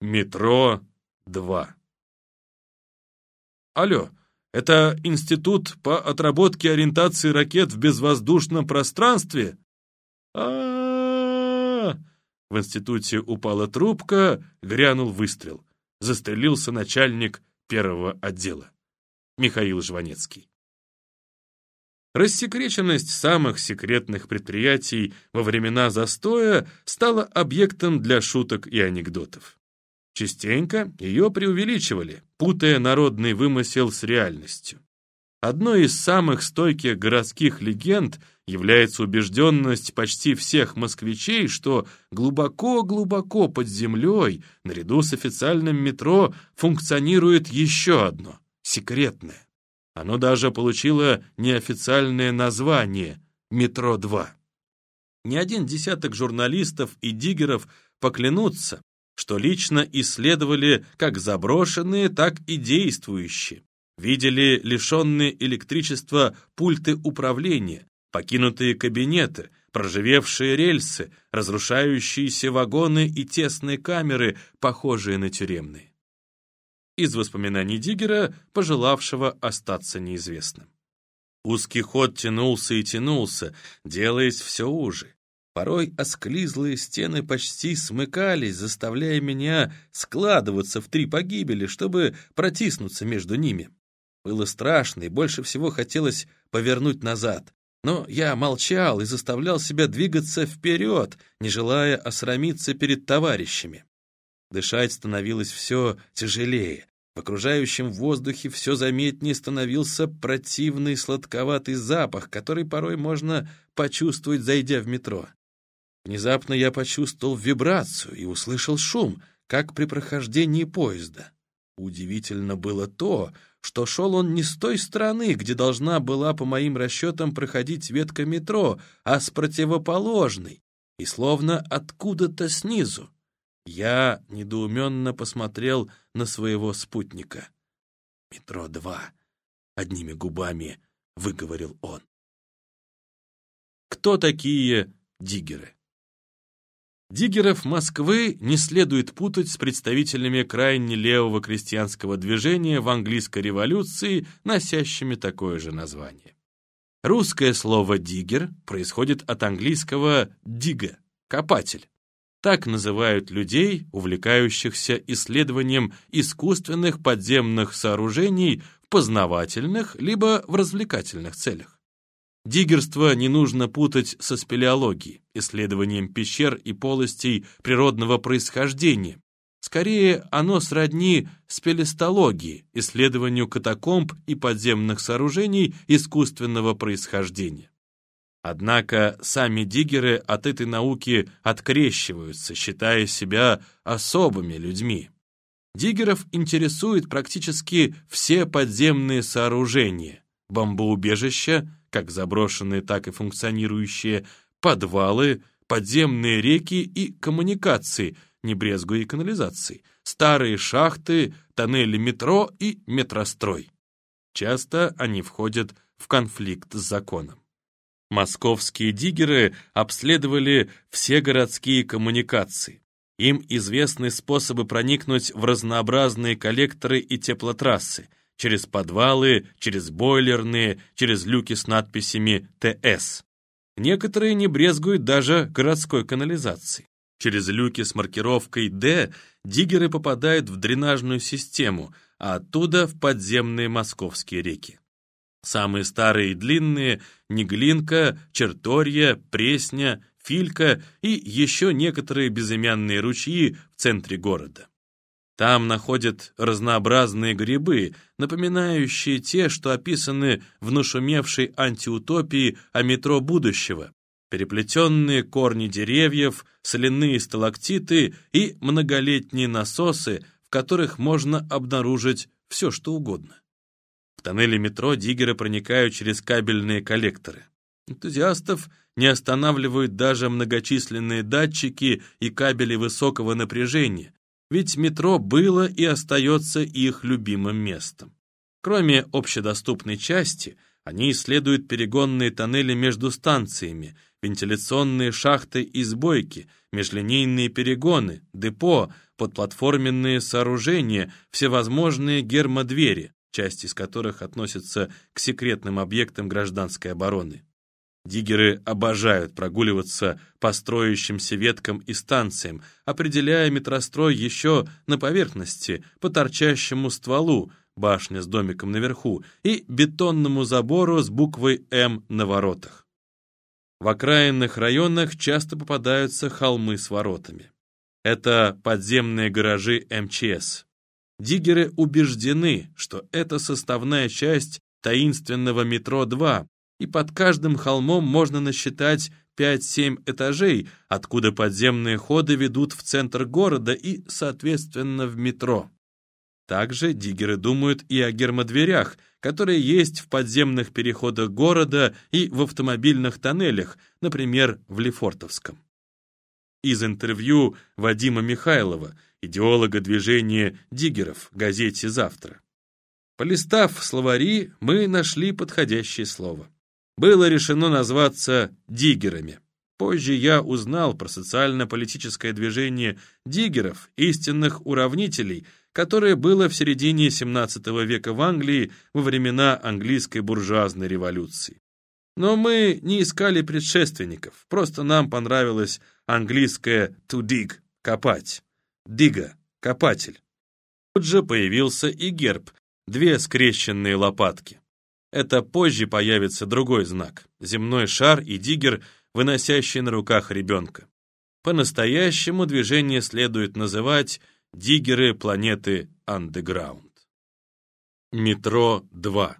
Метро 2. Алло, это институт по отработке ориентации ракет в безвоздушном пространстве? а, В институте упала трубка, грянул выстрел. Застрелился начальник первого отдела. Михаил Жванецкий. Рассекреченность самых секретных предприятий во времена застоя стала объектом для шуток и анекдотов. Частенько ее преувеличивали, путая народный вымысел с реальностью. Одной из самых стойких городских легенд является убежденность почти всех москвичей, что глубоко-глубоко под землей, наряду с официальным метро, функционирует еще одно, секретное. Оно даже получило неофициальное название «Метро-2». Ни один десяток журналистов и диггеров поклянутся, что лично исследовали как заброшенные, так и действующие. Видели лишенные электричества пульты управления, покинутые кабинеты, проживевшие рельсы, разрушающиеся вагоны и тесные камеры, похожие на тюремные. Из воспоминаний Диггера, пожелавшего остаться неизвестным. Узкий ход тянулся и тянулся, делаясь все уже. Порой осклизлые стены почти смыкались, заставляя меня складываться в три погибели, чтобы протиснуться между ними. Было страшно, и больше всего хотелось повернуть назад. Но я молчал и заставлял себя двигаться вперед, не желая осрамиться перед товарищами. Дышать становилось все тяжелее. В окружающем воздухе все заметнее становился противный сладковатый запах, который порой можно почувствовать, зайдя в метро. Внезапно я почувствовал вибрацию и услышал шум, как при прохождении поезда. Удивительно было то, что шел он не с той стороны, где должна была, по моим расчетам, проходить ветка метро, а с противоположной, и словно откуда-то снизу. Я недоуменно посмотрел на своего спутника. «Метро-2», — одними губами выговорил он. Кто такие диггеры? Диггеров Москвы не следует путать с представителями крайне левого крестьянского движения в английской революции, носящими такое же название. Русское слово «диггер» происходит от английского «дига» — «копатель». Так называют людей, увлекающихся исследованием искусственных подземных сооружений в познавательных либо в развлекательных целях. Диггерство не нужно путать со спелеологией, исследованием пещер и полостей природного происхождения. Скорее, оно сродни спелестологии, исследованию катакомб и подземных сооружений искусственного происхождения. Однако сами диггеры от этой науки открещиваются, считая себя особыми людьми. Диггеров интересуют практически все подземные сооружения, бомбоубежища, как заброшенные, так и функционирующие, подвалы, подземные реки и коммуникации, не брезгуя и канализацией, старые шахты, тоннели метро и метрострой. Часто они входят в конфликт с законом. Московские диггеры обследовали все городские коммуникации. Им известны способы проникнуть в разнообразные коллекторы и теплотрассы, через подвалы, через бойлерные, через люки с надписями «ТС». Некоторые не брезгуют даже городской канализацией. Через люки с маркировкой «Д» диггеры попадают в дренажную систему, а оттуда в подземные московские реки. Самые старые и длинные – Неглинка, Черторья, Пресня, Филька и еще некоторые безымянные ручьи в центре города. Там находят разнообразные грибы, напоминающие те, что описаны в нашумевшей антиутопии о метро будущего. Переплетенные корни деревьев, соляные сталактиты и многолетние насосы, в которых можно обнаружить все, что угодно. В тоннеле метро диггеры проникают через кабельные коллекторы. Энтузиастов не останавливают даже многочисленные датчики и кабели высокого напряжения, ведь метро было и остается их любимым местом. Кроме общедоступной части, они исследуют перегонные тоннели между станциями, вентиляционные шахты и сбойки, межлинейные перегоны, депо, подплатформенные сооружения, всевозможные гермодвери, часть из которых относятся к секретным объектам гражданской обороны. Диггеры обожают прогуливаться по строящимся веткам и станциям, определяя метрострой еще на поверхности, по торчащему стволу, башня с домиком наверху, и бетонному забору с буквой «М» на воротах. В окраинных районах часто попадаются холмы с воротами. Это подземные гаражи МЧС. Диггеры убеждены, что это составная часть таинственного метро-2, и под каждым холмом можно насчитать 5-7 этажей, откуда подземные ходы ведут в центр города и, соответственно, в метро. Также диггеры думают и о гермодверях, которые есть в подземных переходах города и в автомобильных тоннелях, например, в Лефортовском. Из интервью Вадима Михайлова, идеолога движения диггеров, газете «Завтра». Полистав словари, мы нашли подходящее слово было решено назваться диггерами. Позже я узнал про социально-политическое движение диггеров, истинных уравнителей, которое было в середине XVII века в Англии во времена английской буржуазной революции. Но мы не искали предшественников, просто нам понравилось английское to dig – копать, дига – копатель. Тут же появился и герб – две скрещенные лопатки. Это позже появится другой знак — земной шар и диггер, выносящий на руках ребенка. По-настоящему движение следует называть диггеры планеты Андеграунд. Метро 2.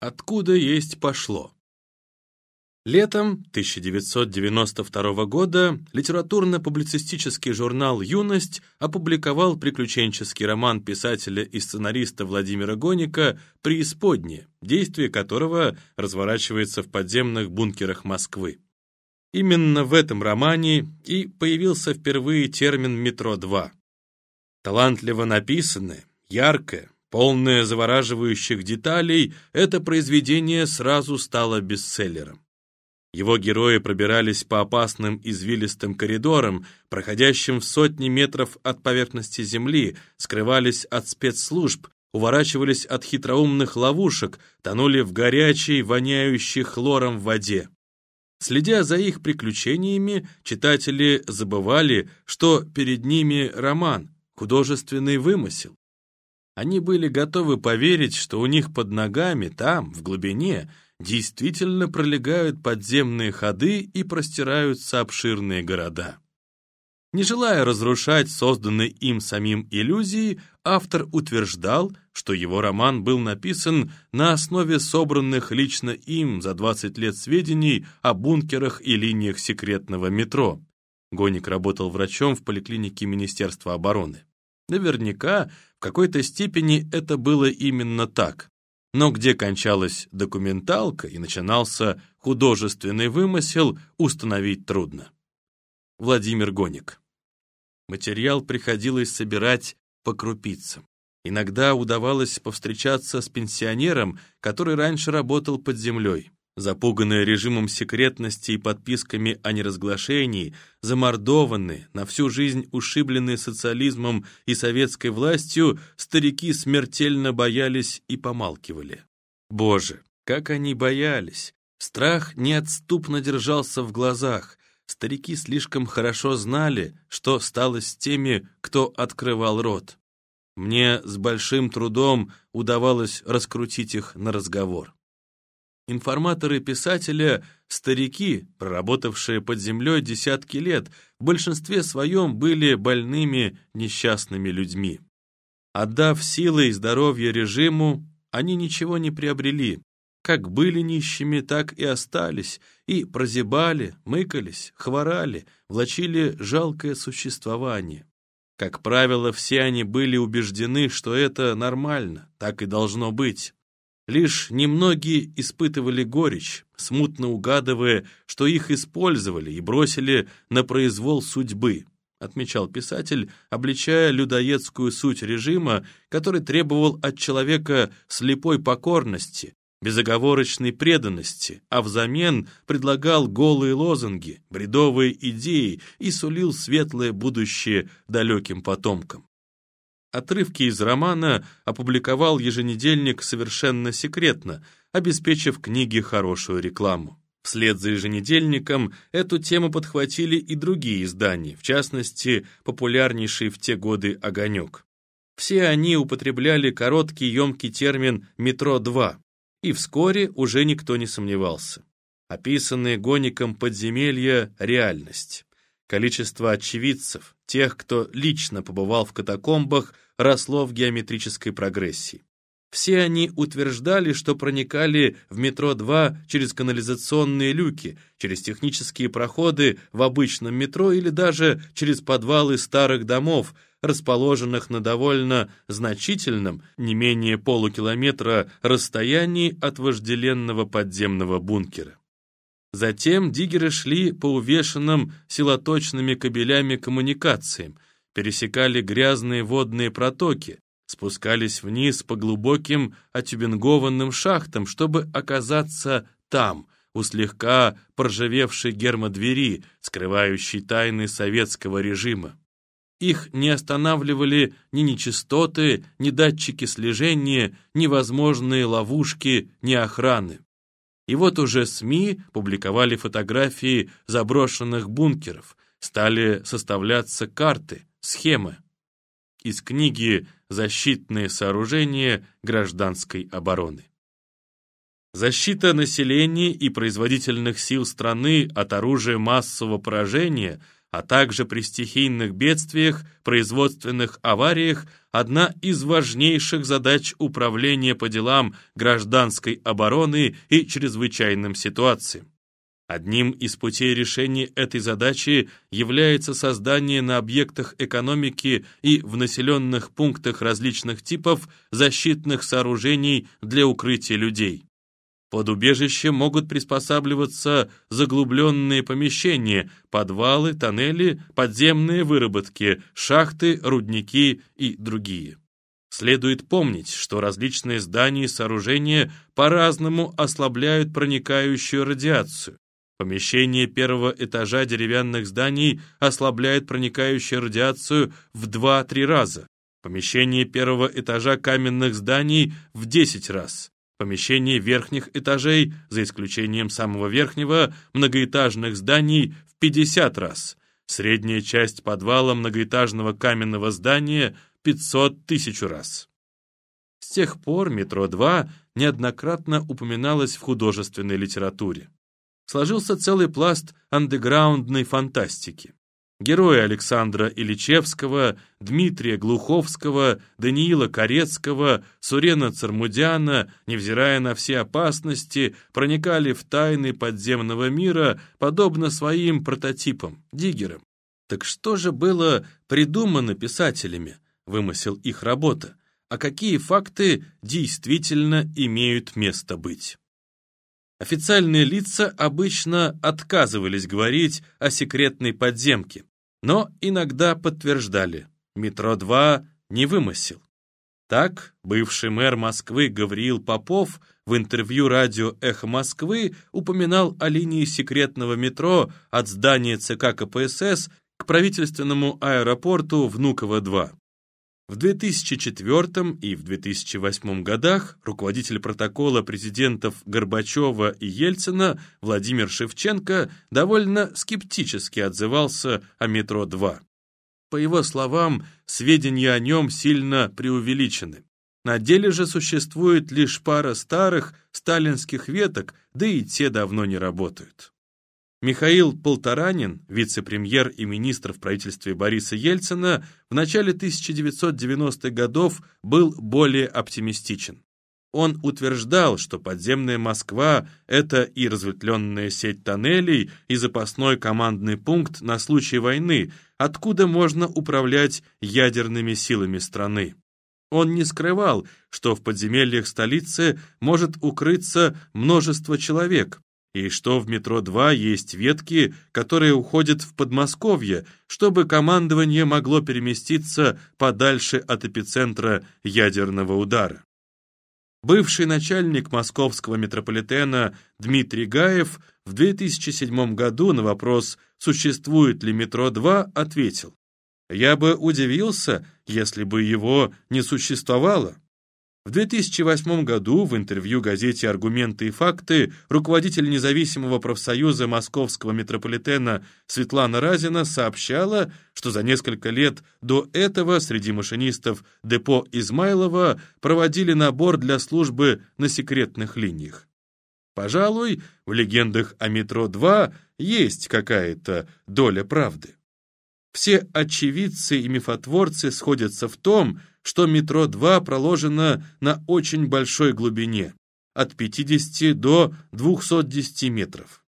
Откуда есть пошло? Летом 1992 года литературно-публицистический журнал «Юность» опубликовал приключенческий роман писателя и сценариста Владимира Гоника «Преисподнее», действие которого разворачивается в подземных бункерах Москвы. Именно в этом романе и появился впервые термин «Метро-2». Талантливо написанное, яркое, полное завораживающих деталей, это произведение сразу стало бестселлером. Его герои пробирались по опасным извилистым коридорам, проходящим в сотни метров от поверхности Земли, скрывались от спецслужб, уворачивались от хитроумных ловушек, тонули в горячей, воняющей хлором воде. Следя за их приключениями, читатели забывали, что перед ними роман, художественный вымысел. Они были готовы поверить, что у них под ногами, там, в глубине, действительно пролегают подземные ходы и простираются обширные города. Не желая разрушать созданные им самим иллюзии, автор утверждал, что его роман был написан на основе собранных лично им за 20 лет сведений о бункерах и линиях секретного метро. Гоник работал врачом в поликлинике Министерства обороны. Наверняка, в какой-то степени это было именно так. Но где кончалась документалка и начинался художественный вымысел, установить трудно. Владимир Гоник. Материал приходилось собирать по крупицам. Иногда удавалось повстречаться с пенсионером, который раньше работал под землей. Запуганные режимом секретности и подписками о неразглашении, замордованные, на всю жизнь ушибленные социализмом и советской властью, старики смертельно боялись и помалкивали. Боже, как они боялись! Страх неотступно держался в глазах. Старики слишком хорошо знали, что стало с теми, кто открывал рот. Мне с большим трудом удавалось раскрутить их на разговор. Информаторы писателя — старики, проработавшие под землей десятки лет, в большинстве своем были больными, несчастными людьми. Отдав силы и здоровье режиму, они ничего не приобрели. Как были нищими, так и остались, и прозябали, мыкались, хворали, влачили жалкое существование. Как правило, все они были убеждены, что это нормально, так и должно быть. Лишь немногие испытывали горечь, смутно угадывая, что их использовали и бросили на произвол судьбы, отмечал писатель, обличая людоедскую суть режима, который требовал от человека слепой покорности, безоговорочной преданности, а взамен предлагал голые лозунги, бредовые идеи и сулил светлое будущее далеким потомкам. Отрывки из романа опубликовал еженедельник совершенно секретно, обеспечив книге хорошую рекламу. Вслед за еженедельником эту тему подхватили и другие издания, в частности, популярнейший в те годы «Огонек». Все они употребляли короткий емкий термин «Метро-2», и вскоре уже никто не сомневался. Описанные Гоником подземелья — реальность. Количество очевидцев, тех, кто лично побывал в катакомбах, росло в геометрической прогрессии. Все они утверждали, что проникали в метро-2 через канализационные люки, через технические проходы в обычном метро или даже через подвалы старых домов, расположенных на довольно значительном, не менее полукилометра, расстоянии от вожделенного подземного бункера. Затем диггеры шли по увешанным силоточными кабелями коммуникациям, пересекали грязные водные протоки, спускались вниз по глубоким отюбингованным шахтам, чтобы оказаться там, у слегка поржавевшей гермодвери, скрывающей тайны советского режима. Их не останавливали ни нечистоты, ни датчики слежения, ни возможные ловушки, ни охраны. И вот уже СМИ публиковали фотографии заброшенных бункеров, стали составляться карты, схемы. Из книги «Защитные сооружения гражданской обороны». Защита населения и производительных сил страны от оружия массового поражения – а также при стихийных бедствиях, производственных авариях одна из важнейших задач управления по делам гражданской обороны и чрезвычайным ситуациям. Одним из путей решения этой задачи является создание на объектах экономики и в населенных пунктах различных типов защитных сооружений для укрытия людей. Под убежище могут приспосабливаться заглубленные помещения, подвалы, тоннели, подземные выработки, шахты, рудники и другие. Следует помнить, что различные здания и сооружения по-разному ослабляют проникающую радиацию. Помещение первого этажа деревянных зданий ослабляет проникающую радиацию в 2-3 раза. Помещение первого этажа каменных зданий в 10 раз. Помещения верхних этажей, за исключением самого верхнего, многоэтажных зданий в 50 раз. Средняя часть подвала многоэтажного каменного здания 500 тысяч раз. С тех пор «Метро-2» неоднократно упоминалось в художественной литературе. Сложился целый пласт андеграундной фантастики. Герои Александра Ильичевского, Дмитрия Глуховского, Даниила Корецкого, Сурена Цармудяна, невзирая на все опасности, проникали в тайны подземного мира, подобно своим прототипам, диггерам. Так что же было придумано писателями, вымысел их работа, а какие факты действительно имеют место быть? Официальные лица обычно отказывались говорить о секретной подземке, но иногда подтверждали, метро-2 не вымысел. Так, бывший мэр Москвы Гавриил Попов в интервью радио «Эхо Москвы» упоминал о линии секретного метро от здания ЦК КПСС к правительственному аэропорту Внуково-2. В 2004 и в 2008 годах руководитель протокола президентов Горбачева и Ельцина Владимир Шевченко довольно скептически отзывался о «Метро-2». По его словам, сведения о нем сильно преувеличены. На деле же существует лишь пара старых сталинских веток, да и те давно не работают. Михаил Полторанин, вице-премьер и министр в правительстве Бориса Ельцина, в начале 1990-х годов был более оптимистичен. Он утверждал, что подземная Москва – это и разветвленная сеть тоннелей, и запасной командный пункт на случай войны, откуда можно управлять ядерными силами страны. Он не скрывал, что в подземельях столицы может укрыться множество человек, и что в метро-2 есть ветки, которые уходят в Подмосковье, чтобы командование могло переместиться подальше от эпицентра ядерного удара. Бывший начальник московского метрополитена Дмитрий Гаев в 2007 году на вопрос «Существует ли метро-2?» ответил «Я бы удивился, если бы его не существовало». В 2008 году в интервью газете «Аргументы и факты» руководитель независимого профсоюза московского метрополитена Светлана Разина сообщала, что за несколько лет до этого среди машинистов депо Измайлова проводили набор для службы на секретных линиях. Пожалуй, в легендах о метро-2 есть какая-то доля правды. Все очевидцы и мифотворцы сходятся в том, что метро-2 проложено на очень большой глубине, от 50 до 210 метров.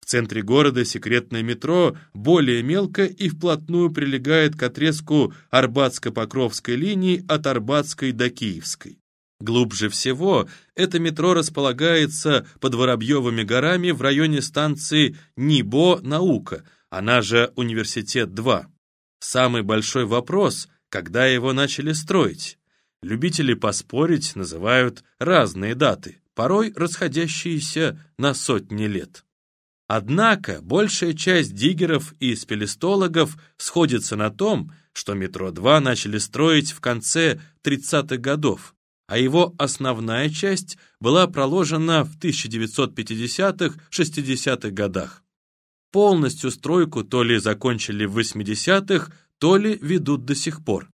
В центре города секретное метро более мелко и вплотную прилегает к отрезку Арбатско-Покровской линии от Арбатской до Киевской. Глубже всего это метро располагается под Воробьевыми горами в районе станции Нибо-Наука, она же Университет-2. Самый большой вопрос – когда его начали строить. Любители поспорить называют разные даты, порой расходящиеся на сотни лет. Однако большая часть диггеров и спелестологов сходится на том, что метро-2 начали строить в конце 30-х годов, а его основная часть была проложена в 1950-60-х годах. Полностью стройку то ли закончили в 80-х, то ли ведут до сих пор.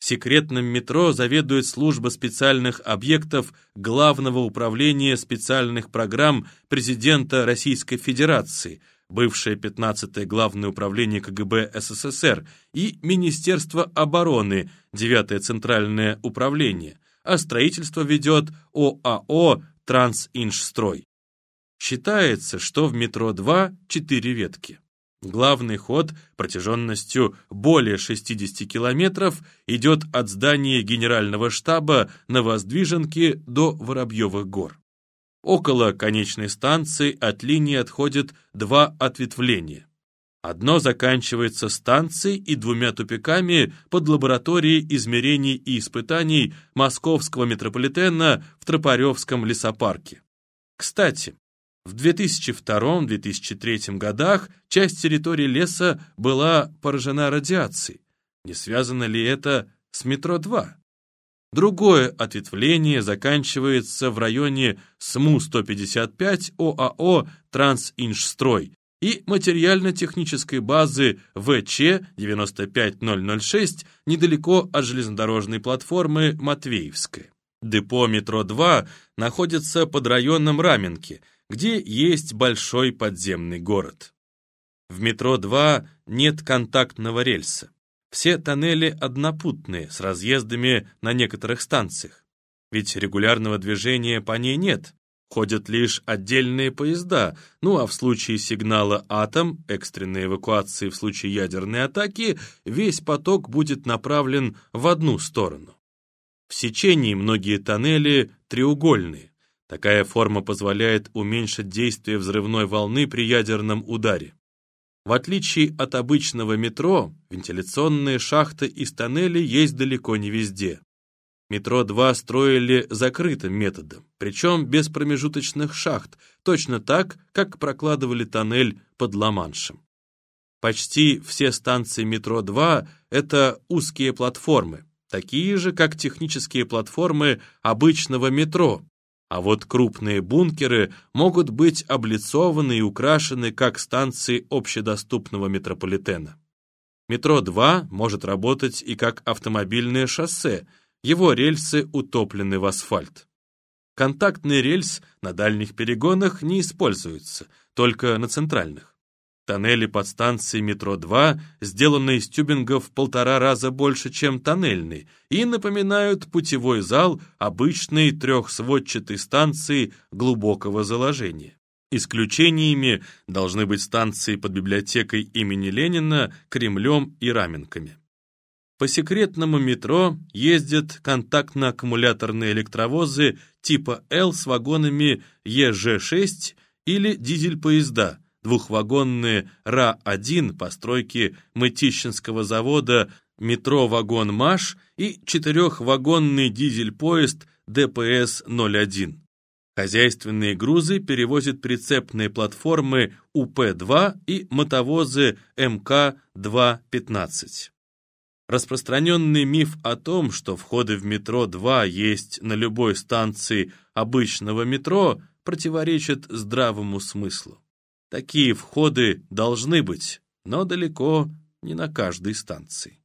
Секретным метро заведует служба специальных объектов Главного управления специальных программ президента Российской Федерации, бывшее 15-е Главное управление КГБ СССР и Министерство обороны, 9-е Центральное управление, а строительство ведет ОАО «Трансинжстрой». Считается, что в метро-2 четыре ветки. Главный ход протяженностью более 60 километров идет от здания генерального штаба на Воздвиженке до Воробьевых гор. Около конечной станции от линии отходят два ответвления. Одно заканчивается станцией и двумя тупиками под лабораторией измерений и испытаний Московского метрополитена в Тропаревском лесопарке. Кстати, в 2002-2003 годах часть территории леса была поражена радиацией. Не связано ли это с метро-2? Другое ответвление заканчивается в районе СМУ-155 ОАО «Трансинжстрой» и материально-технической базы ВЧ-95006 недалеко от железнодорожной платформы Матвеевская. Депо метро-2 находится под районом Раменки – где есть большой подземный город. В метро 2 нет контактного рельса. Все тоннели однопутные, с разъездами на некоторых станциях. Ведь регулярного движения по ней нет. Ходят лишь отдельные поезда, ну а в случае сигнала «Атом», экстренной эвакуации в случае ядерной атаки, весь поток будет направлен в одну сторону. В сечении многие тоннели треугольные. Такая форма позволяет уменьшить действие взрывной волны при ядерном ударе. В отличие от обычного метро, вентиляционные шахты из тоннелей есть далеко не везде. Метро-2 строили закрытым методом, причем без промежуточных шахт, точно так, как прокладывали тоннель под Ла-Маншем. Почти все станции метро-2 — это узкие платформы, такие же, как технические платформы обычного метро, а вот крупные бункеры могут быть облицованы и украшены как станции общедоступного метрополитена. Метро-2 может работать и как автомобильное шоссе, его рельсы утоплены в асфальт. Контактный рельс на дальних перегонах не используется, только на центральных. Тоннели под станцией метро-2 сделаны из тюбингов в полтора раза больше, чем тоннельный, и напоминают путевой зал обычной трехсводчатой станции глубокого заложения. Исключениями должны быть станции под библиотекой имени Ленина, Кремлем и Раменками. По секретному метро ездят контактно-аккумуляторные электровозы типа Л с вагонами ЕЖ-6 или дизель-поезда – двухвагонные РА-1 постройки Мытищинского завода метро-вагон МАШ и четырехвагонный дизель-поезд ДПС-01. Хозяйственные грузы перевозят прицепные платформы УП-2 и мотовозы МК-215. Распространенный миф о том, что входы в метро 2 есть на любой станции обычного метро, противоречит здравому смыслу. Такие входы должны быть, но далеко не на каждой станции.